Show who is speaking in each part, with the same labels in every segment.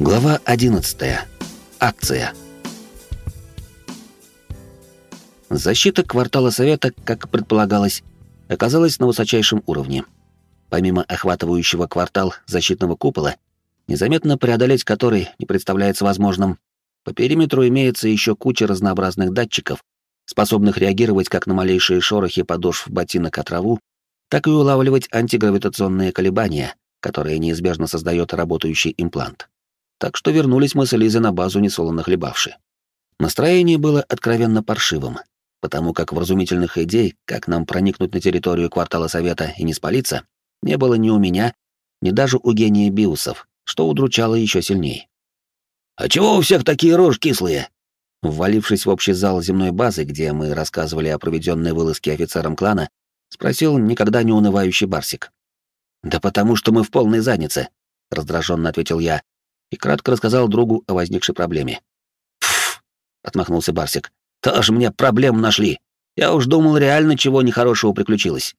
Speaker 1: Глава 11. Акция. Защита квартала Совета, как предполагалось, оказалась на высочайшем уровне. Помимо охватывающего квартал защитного купола, незаметно преодолеть который не представляется возможным, по периметру имеется еще куча разнообразных датчиков, способных реагировать как на малейшие шорохи подошв ботинок от траву, так и улавливать антигравитационные колебания, которые неизбежно создает работающий имплант. Так что вернулись мы с Элизой на базу несолоно хлебавши. Настроение было откровенно паршивым, потому как вразумительных идей, как нам проникнуть на территорию квартала Совета и не спалиться, не было ни у меня, ни даже у гения Биусов, что удручало еще сильнее. «А чего у всех такие рожи кислые?» Ввалившись в общий зал земной базы, где мы рассказывали о проведенной вылазке офицерам клана, спросил никогда не унывающий Барсик. «Да потому что мы в полной заднице», — раздраженно ответил я и кратко рассказал другу о возникшей проблеме. «Пф», — отмахнулся Барсик, — «тоже мне проблем нашли. Я уж думал, реально чего нехорошего приключилось.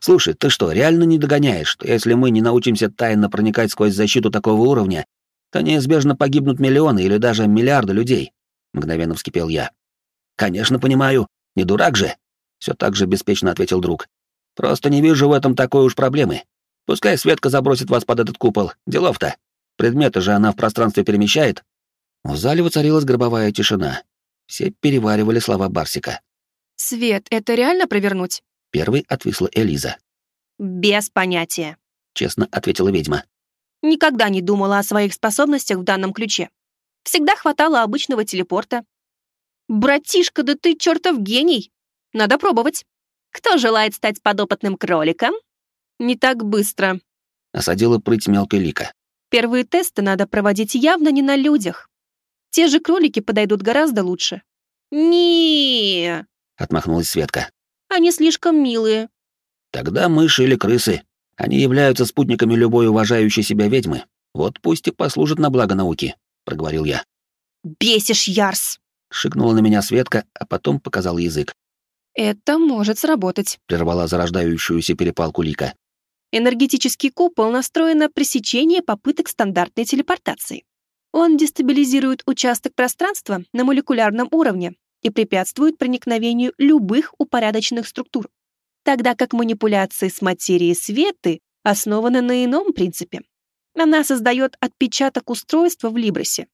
Speaker 1: Слушай, ты что, реально не догоняешь, что если мы не научимся тайно проникать сквозь защиту такого уровня, то неизбежно погибнут миллионы или даже миллиарды людей?» — мгновенно вскипел я. «Конечно понимаю, не дурак же!» — все так же беспечно ответил друг. «Просто не вижу в этом такой уж проблемы. Пускай Светка забросит вас под этот купол. Делов-то. Предметы же она в пространстве перемещает. В зале воцарилась гробовая тишина. Все переваривали слова Барсика.
Speaker 2: «Свет, это реально провернуть?»
Speaker 1: Первой отвисла Элиза.
Speaker 2: «Без понятия», —
Speaker 1: честно ответила ведьма.
Speaker 2: «Никогда не думала о своих способностях в данном ключе. Всегда хватало обычного телепорта. Братишка, да ты чертов гений! Надо пробовать. Кто желает стать подопытным кроликом?» «Не так быстро», —
Speaker 1: осадила прыть мелкой лика.
Speaker 2: «Первые тесты надо проводить явно не на людях. Те же кролики подойдут гораздо лучше». не
Speaker 1: отмахнулась Светка.
Speaker 2: «Они слишком милые».
Speaker 1: «Тогда мыши или крысы. Они являются спутниками любой уважающей себя ведьмы. Вот пусть и послужат на благо науки», — проговорил я.
Speaker 2: «Бесишь, Ярс!»
Speaker 1: — шикнула на меня Светка, а потом показал язык.
Speaker 2: «Это может сработать», —
Speaker 1: прервала зарождающуюся перепалку Лика.
Speaker 2: Энергетический купол настроен на пресечение попыток стандартной телепортации. Он дестабилизирует участок пространства на молекулярном уровне и препятствует проникновению любых упорядоченных структур, тогда как манипуляции с материей светы основаны на ином принципе. Она создает отпечаток устройства в Либросе,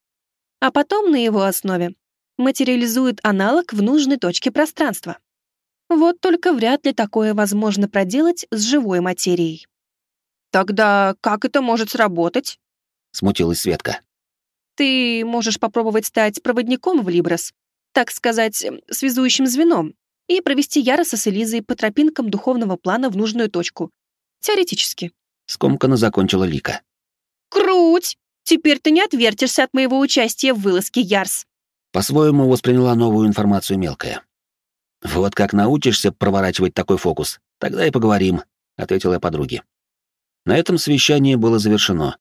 Speaker 2: а потом на его основе материализует аналог в нужной точке пространства. Вот только вряд ли такое возможно проделать с живой материей. «Тогда как это может сработать?»
Speaker 1: — смутилась Светка.
Speaker 2: «Ты можешь попробовать стать проводником в Либрос, так сказать, связующим звеном, и провести Яроса с Элизой по тропинкам духовного плана в нужную точку. Теоретически».
Speaker 1: Скомканно закончила Лика.
Speaker 2: «Круть! Теперь ты не отвертишься от моего участия в вылазке, Ярс!»
Speaker 1: По-своему восприняла новую информацию мелкая. «Вот как научишься проворачивать такой фокус, тогда и поговорим», — ответила я подруге. На этом совещание было завершено,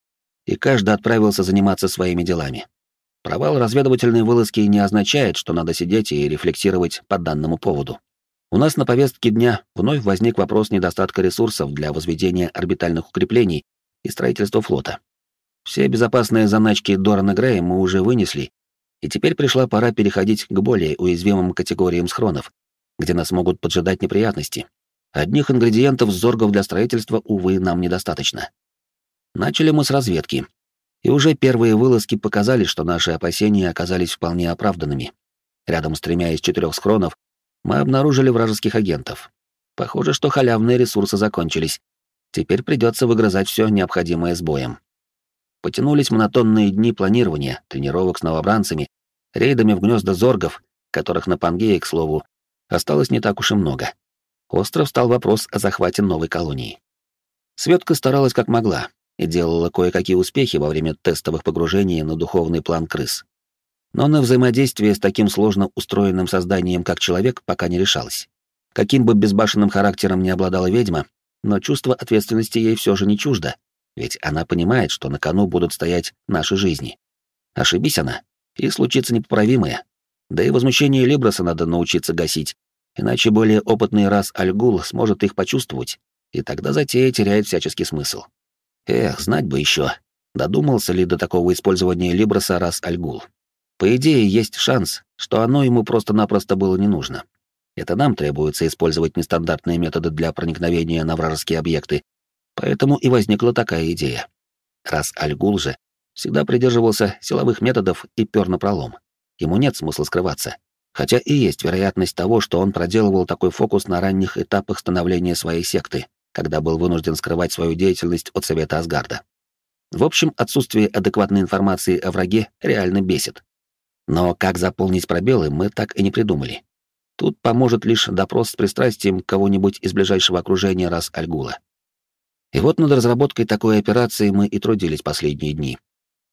Speaker 1: и каждый отправился заниматься своими делами. Провал разведывательной вылазки не означает, что надо сидеть и рефлексировать по данному поводу. У нас на повестке дня вновь возник вопрос недостатка ресурсов для возведения орбитальных укреплений и строительства флота. Все безопасные заначки Дорана Грея мы уже вынесли, и теперь пришла пора переходить к более уязвимым категориям схронов, где нас могут поджидать неприятности. Одних ингредиентов зоргов для строительства, увы, нам недостаточно. Начали мы с разведки. И уже первые вылазки показали, что наши опасения оказались вполне оправданными. Рядом с тремя из четырех схронов мы обнаружили вражеских агентов. Похоже, что халявные ресурсы закончились. Теперь придется выгрызать все необходимое с боем. Потянулись монотонные дни планирования, тренировок с новобранцами, рейдами в гнезда зоргов, которых на Пангее, к слову, осталось не так уж и много. Остро встал вопрос о захвате новой колонии. Светка старалась как могла и делала кое-какие успехи во время тестовых погружений на духовный план крыс. Но на взаимодействие с таким сложно устроенным созданием, как человек, пока не решалась. Каким бы безбашенным характером ни обладала ведьма, но чувство ответственности ей все же не чуждо, ведь она понимает, что на кону будут стоять наши жизни. Ошибись она, и случится непоправимое. Да и возмущение Либроса надо научиться гасить, иначе более опытный раз Альгул сможет их почувствовать, и тогда затея теряет всяческий смысл. Эх, знать бы еще, Додумался ли до такого использования Либроса раз Альгул? По идее, есть шанс, что оно ему просто-напросто было не нужно. Это нам требуется использовать нестандартные методы для проникновения на вражеские объекты, поэтому и возникла такая идея. Раз Альгул же всегда придерживался силовых методов и пёр на пролом. Ему нет смысла скрываться. Хотя и есть вероятность того, что он проделывал такой фокус на ранних этапах становления своей секты, когда был вынужден скрывать свою деятельность от Совета Асгарда. В общем, отсутствие адекватной информации о враге реально бесит. Но как заполнить пробелы, мы так и не придумали. Тут поможет лишь допрос с пристрастием кого-нибудь из ближайшего окружения раз Альгула. И вот над разработкой такой операции мы и трудились последние дни.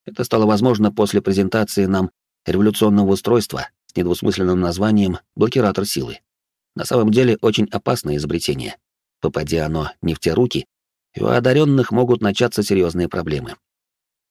Speaker 1: Это стало возможно после презентации нам революционного устройства с недвусмысленным названием «блокиратор силы». На самом деле очень опасное изобретение. Попадя оно не в те руки, и у одаренных могут начаться серьезные проблемы.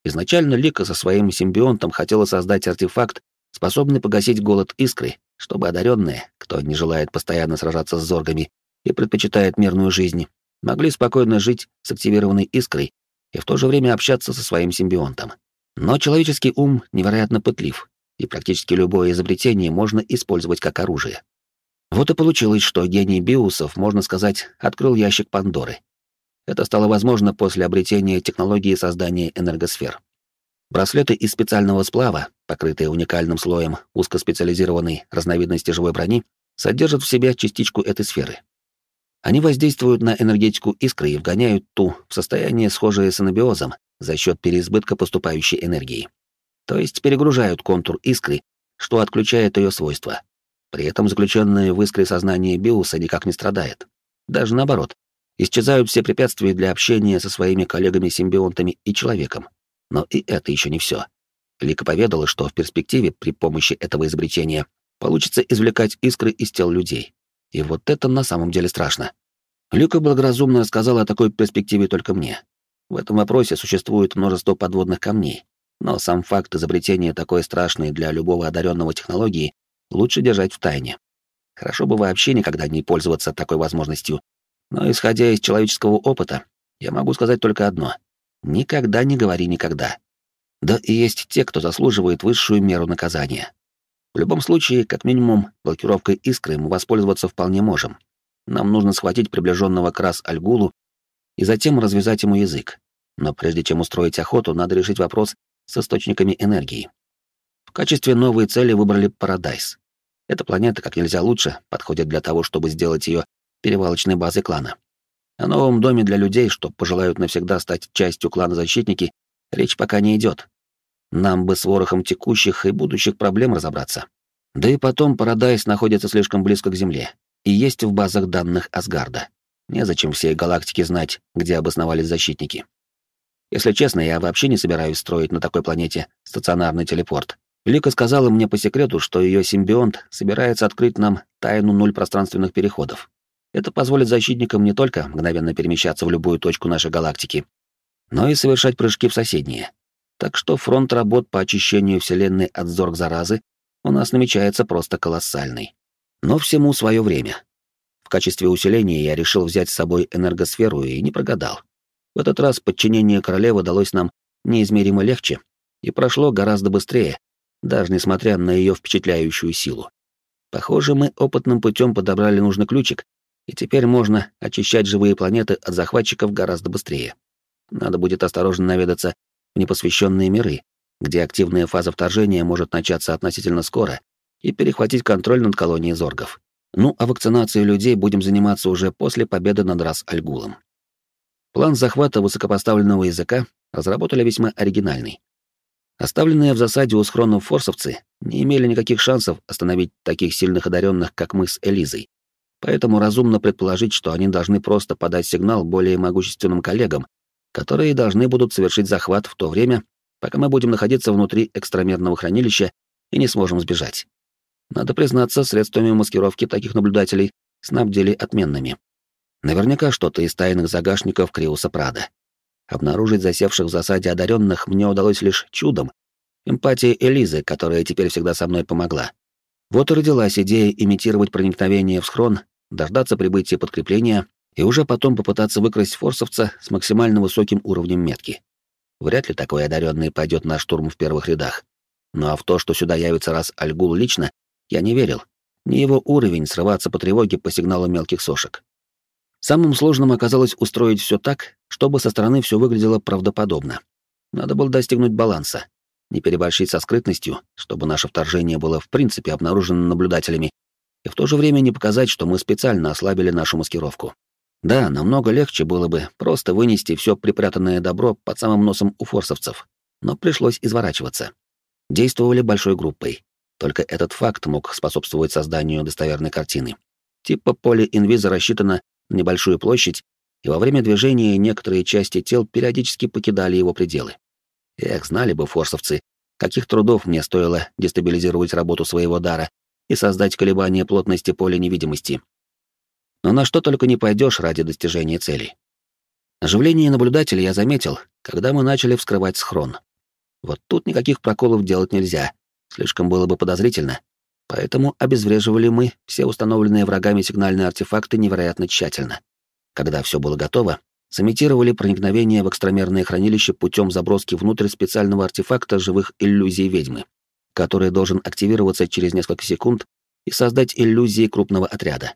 Speaker 1: Изначально Лика со своим симбионтом хотела создать артефакт, способный погасить голод искры, чтобы одаренные, кто не желает постоянно сражаться с зоргами и предпочитает мирную жизнь, могли спокойно жить с активированной искрой и в то же время общаться со своим симбионтом. Но человеческий ум невероятно пытлив, и практически любое изобретение можно использовать как оружие. Вот и получилось, что гений Биусов, можно сказать, открыл ящик Пандоры. Это стало возможно после обретения технологии создания энергосфер. Браслеты из специального сплава, покрытые уникальным слоем узкоспециализированной разновидности живой брони, содержат в себе частичку этой сферы. Они воздействуют на энергетику искры и вгоняют ту в состояние, схожее с анабиозом, за счет переизбытка поступающей энергии. То есть перегружают контур искры, что отключает ее свойства. При этом заключенное в искре сознание биуса никак не страдает. Даже наоборот, исчезают все препятствия для общения со своими коллегами-симбионтами и человеком. Но и это еще не все. Лика поведала, что в перспективе при помощи этого изобретения получится извлекать искры из тел людей. И вот это на самом деле страшно. Люка благоразумно рассказала о такой перспективе только мне. В этом вопросе существует множество подводных камней, но сам факт изобретения такой страшной для любого одаренного технологии лучше держать в тайне. Хорошо бы вообще никогда не пользоваться такой возможностью, но исходя из человеческого опыта, я могу сказать только одно — никогда не говори никогда. Да и есть те, кто заслуживает высшую меру наказания. В любом случае, как минимум, блокировкой искры мы воспользоваться вполне можем. Нам нужно схватить приближенного к раз Альгулу и затем развязать ему язык. Но прежде чем устроить охоту, надо решить вопрос с источниками энергии. В качестве новой цели выбрали Парадайз. Эта планета как нельзя лучше подходит для того, чтобы сделать ее перевалочной базой клана. О новом доме для людей, что пожелают навсегда стать частью клана Защитники, речь пока не идет. Нам бы с ворохом текущих и будущих проблем разобраться. Да и потом Парадайз находится слишком близко к Земле и есть в базах данных Асгарда. Незачем всей галактике знать, где обосновались защитники. Если честно, я вообще не собираюсь строить на такой планете стационарный телепорт. Лика сказала мне по секрету, что ее симбионт собирается открыть нам тайну нуль пространственных переходов. Это позволит защитникам не только мгновенно перемещаться в любую точку нашей галактики, но и совершать прыжки в соседние. Так что фронт работ по очищению Вселенной от зорг заразы у нас намечается просто колоссальный. Но всему свое время. В качестве усиления я решил взять с собой энергосферу и не прогадал. В этот раз подчинение королевы далось нам неизмеримо легче и прошло гораздо быстрее, даже несмотря на ее впечатляющую силу. Похоже, мы опытным путем подобрали нужный ключик, и теперь можно очищать живые планеты от захватчиков гораздо быстрее. Надо будет осторожно наведаться в непосвященные миры, где активная фаза вторжения может начаться относительно скоро и перехватить контроль над колонией зоргов. Ну, а вакцинацией людей будем заниматься уже после победы над Рас-Альгулом. План захвата высокопоставленного языка разработали весьма оригинальный. Оставленные в засаде у схронов форсовцы не имели никаких шансов остановить таких сильных одаренных, как мы с Элизой. Поэтому разумно предположить, что они должны просто подать сигнал более могущественным коллегам, которые должны будут совершить захват в то время, пока мы будем находиться внутри экстрамерного хранилища и не сможем сбежать. Надо признаться, средствами маскировки таких наблюдателей снабдили отменными. Наверняка что-то из тайных загашников Криуса Прада. Обнаружить засевших в засаде одаренных мне удалось лишь чудом. Эмпатия Элизы, которая теперь всегда со мной помогла. Вот и родилась идея имитировать проникновение в схрон, дождаться прибытия подкрепления и уже потом попытаться выкрасть форсовца с максимально высоким уровнем метки. Вряд ли такой одаренный пойдет на штурм в первых рядах. Ну а в то, что сюда явится раз Альгул лично, я не верил. Не его уровень срываться по тревоге по сигналу мелких сошек. Самым сложным оказалось устроить все так, чтобы со стороны все выглядело правдоподобно. Надо было достигнуть баланса, не переборщить со скрытностью, чтобы наше вторжение было в принципе обнаружено наблюдателями, и в то же время не показать, что мы специально ослабили нашу маскировку. Да, намного легче было бы просто вынести все припрятанное добро под самым носом у форсовцев, но пришлось изворачиваться. Действовали большой группой. Только этот факт мог способствовать созданию достоверной картины. Типа поле инвиза рассчитано небольшую площадь, и во время движения некоторые части тел периодически покидали его пределы. Эх, знали бы форсовцы, каких трудов мне стоило дестабилизировать работу своего дара и создать колебания плотности поля невидимости, но на что только не пойдешь ради достижения цели. Оживление наблюдателя я заметил, когда мы начали вскрывать схрон. Вот тут никаких проколов делать нельзя, слишком было бы подозрительно. Поэтому обезвреживали мы все установленные врагами сигнальные артефакты невероятно тщательно. Когда все было готово, сымитировали проникновение в экстрамерное хранилище путем заброски внутрь специального артефакта живых иллюзий ведьмы, который должен активироваться через несколько секунд и создать иллюзии крупного отряда.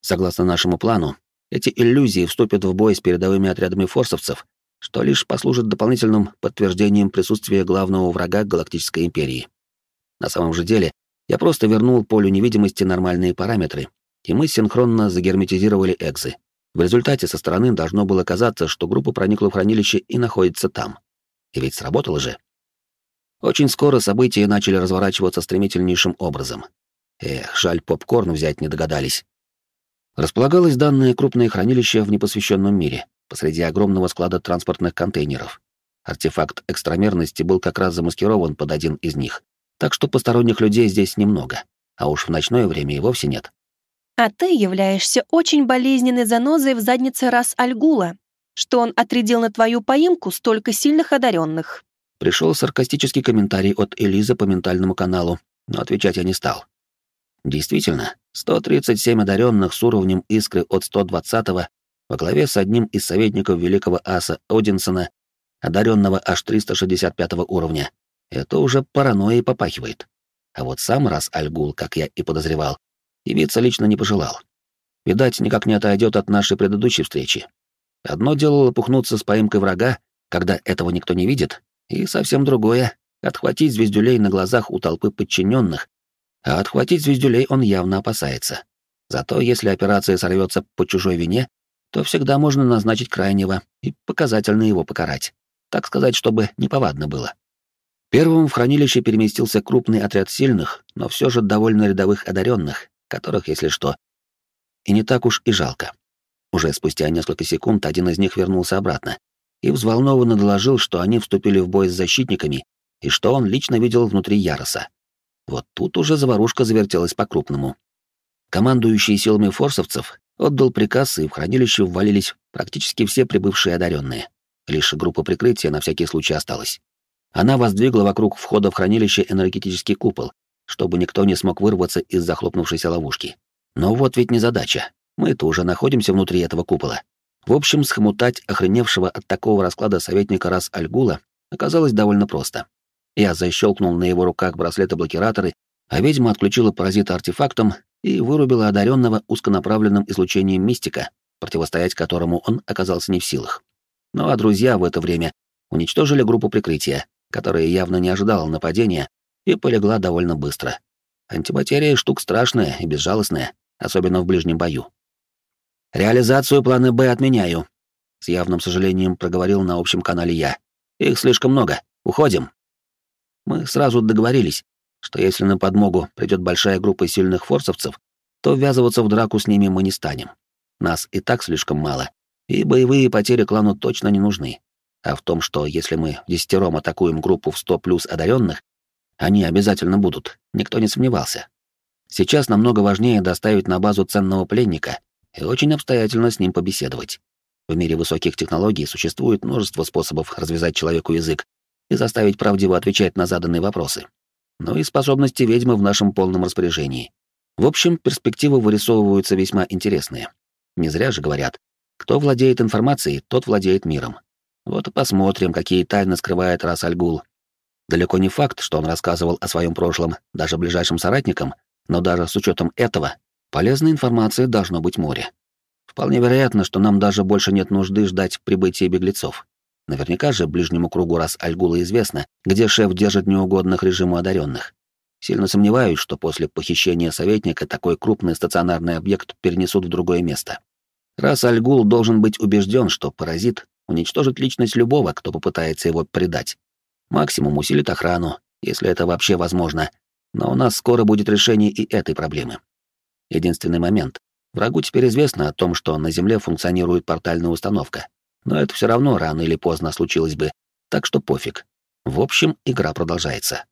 Speaker 1: Согласно нашему плану, эти иллюзии вступят в бой с передовыми отрядами форсовцев, что лишь послужит дополнительным подтверждением присутствия главного врага Галактической Империи. На самом же деле, я просто вернул полю невидимости нормальные параметры, и мы синхронно загерметизировали экзы. В результате со стороны должно было казаться, что группа проникла в хранилище и находится там. И ведь сработало же. Очень скоро события начали разворачиваться стремительнейшим образом. Эх, жаль, попкорн взять не догадались. Располагалось данное крупное хранилище в непосвященном мире, посреди огромного склада транспортных контейнеров. Артефакт экстрамерности был как раз замаскирован под один из них, так что посторонних людей здесь немного, а уж в ночное время и вовсе нет.
Speaker 2: А ты являешься очень болезненной занозой в заднице раз Альгула, что он отрядил на твою поимку столько сильных одаренных.
Speaker 1: Пришел саркастический комментарий от Элизы по ментальному каналу, но отвечать я не стал. Действительно, 137 одаренных с уровнем искры от 120-го во главе с одним из советников великого аса Одинсона, одаренного аж 365 уровня. Это уже паранойей попахивает. А вот сам раз Альгул, как я и подозревал, явиться лично не пожелал. Видать, никак не отойдет от нашей предыдущей встречи. Одно дело лопухнуться с поимкой врага, когда этого никто не видит, и совсем другое — отхватить звездюлей на глазах у толпы подчиненных а отхватить звездюлей он явно опасается. Зато если операция сорвется по чужой вине, то всегда можно назначить крайнего и показательно его покарать. Так сказать, чтобы неповадно было. Первым в хранилище переместился крупный отряд сильных, но все же довольно рядовых одаренных, которых, если что, и не так уж и жалко. Уже спустя несколько секунд один из них вернулся обратно и взволнованно доложил, что они вступили в бой с защитниками и что он лично видел внутри Яроса. Вот тут уже заварушка завертелась по-крупному. Командующий силами форсовцев отдал приказ, и в хранилище ввалились практически все прибывшие одаренные. Лишь группа прикрытия на всякий случай осталась. Она воздвигла вокруг входа в хранилище энергетический купол, чтобы никто не смог вырваться из захлопнувшейся ловушки. Но вот ведь не задача. Мы-то уже находимся внутри этого купола. В общем, схомутать охреневшего от такого расклада советника Рас Альгула оказалось довольно просто. Я защелкнул на его руках браслеты-блокираторы, а ведьма отключила паразита артефактом и вырубила одаренного узконаправленным излучением мистика, противостоять которому он оказался не в силах. Ну а друзья в это время уничтожили группу прикрытия, которая явно не ожидала нападения и полегла довольно быстро. Антиматерия — штука страшная и безжалостная, особенно в ближнем бою. «Реализацию плана «Б» отменяю», — с явным сожалением проговорил на общем канале я. «Их слишком много. Уходим». Мы сразу договорились, что если на подмогу придет большая группа сильных форсовцев, то ввязываться в драку с ними мы не станем. Нас и так слишком мало, и боевые потери клану точно не нужны. А в том, что если мы десятером атакуем группу в 100 плюс одаренных, они обязательно будут, никто не сомневался. Сейчас намного важнее доставить на базу ценного пленника и очень обстоятельно с ним побеседовать. В мире высоких технологий существует множество способов развязать человеку язык, и заставить правдиво отвечать на заданные вопросы. Ну и способности ведьмы в нашем полном распоряжении. В общем, перспективы вырисовываются весьма интересные. Не зря же говорят, кто владеет информацией, тот владеет миром. Вот и посмотрим, какие тайны скрывает Рас Альгул. Далеко не факт, что он рассказывал о своем прошлом даже ближайшим соратникам, но даже с учетом этого полезной информации должно быть море. Вполне вероятно, что нам даже больше нет нужды ждать прибытия беглецов. Наверняка же ближнему кругу раз Альгула известно, где шеф держит неугодных режиму одаренных. Сильно сомневаюсь, что после похищения советника такой крупный стационарный объект перенесут в другое место. Раз Альгул должен быть убежден, что паразит уничтожит личность любого, кто попытается его предать. Максимум усилит охрану, если это вообще возможно, но у нас скоро будет решение и этой проблемы. Единственный момент. Врагу теперь известно о том, что на Земле функционирует портальная установка. Но это все равно рано или поздно случилось бы, так что пофиг. В общем, игра продолжается.